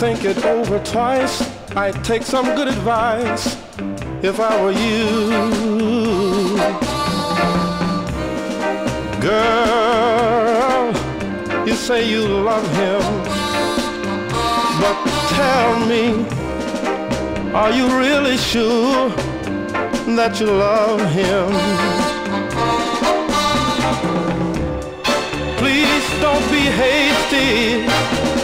think it over twice. I'd take some good advice if I were you. Girl, you say you love him, but tell me, are you really sure that you love him? Please don't be hasty.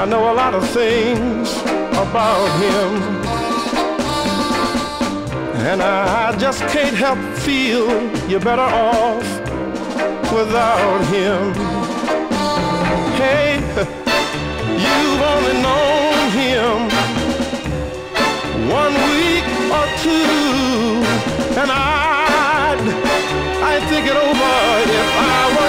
I know a lot of things about him. And I just can't help feel you're better off without him. Hey, you've only known him one week or two, and I'd, I'd think it over if I were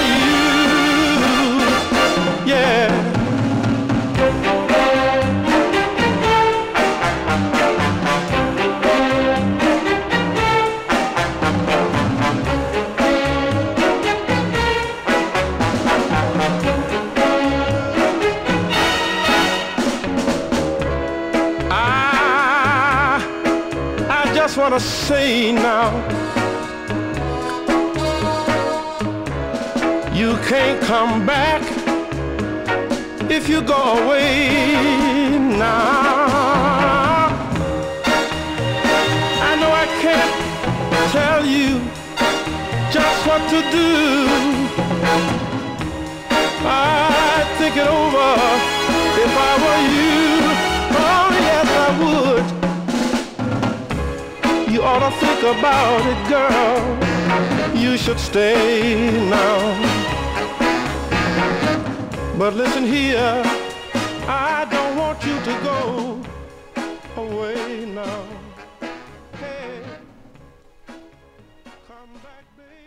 just want to say now, you can't come back if you go away now. I know I can't tell you just what to do. I'd think it think about it, girl. You should stay now. But listen here, I don't want you to go away now. Hey, come back, baby.